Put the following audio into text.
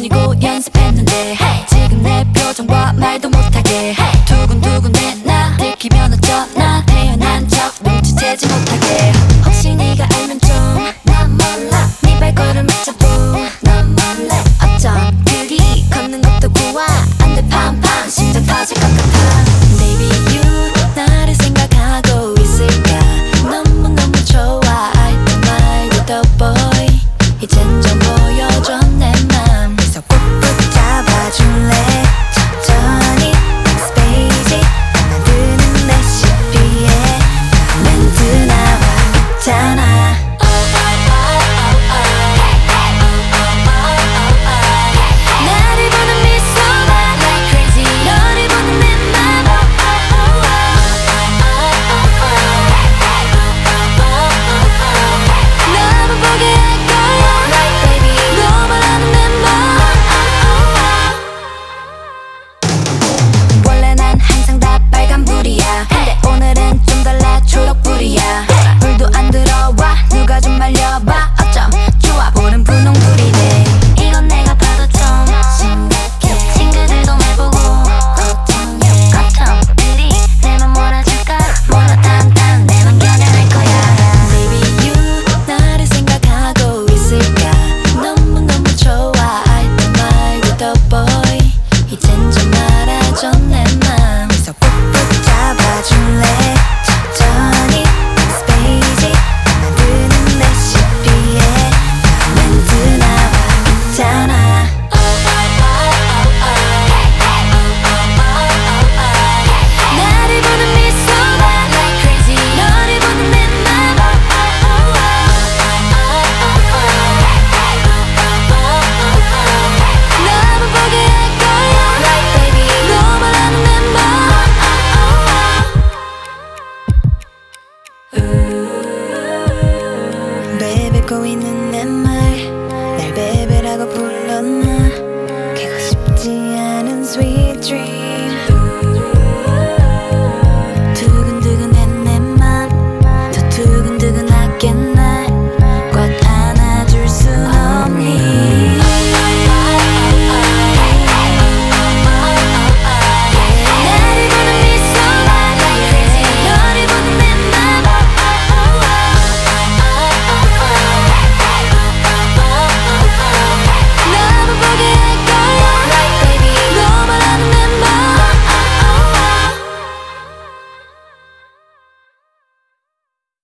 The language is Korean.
전이고 연습했는데 hey. 지금 내 표정과 말도 못하게 hey. 두근두근 내나 들키면 어쩌나 태어난 척 눈치채지 못하게 듣고 있는 내 말 날 베베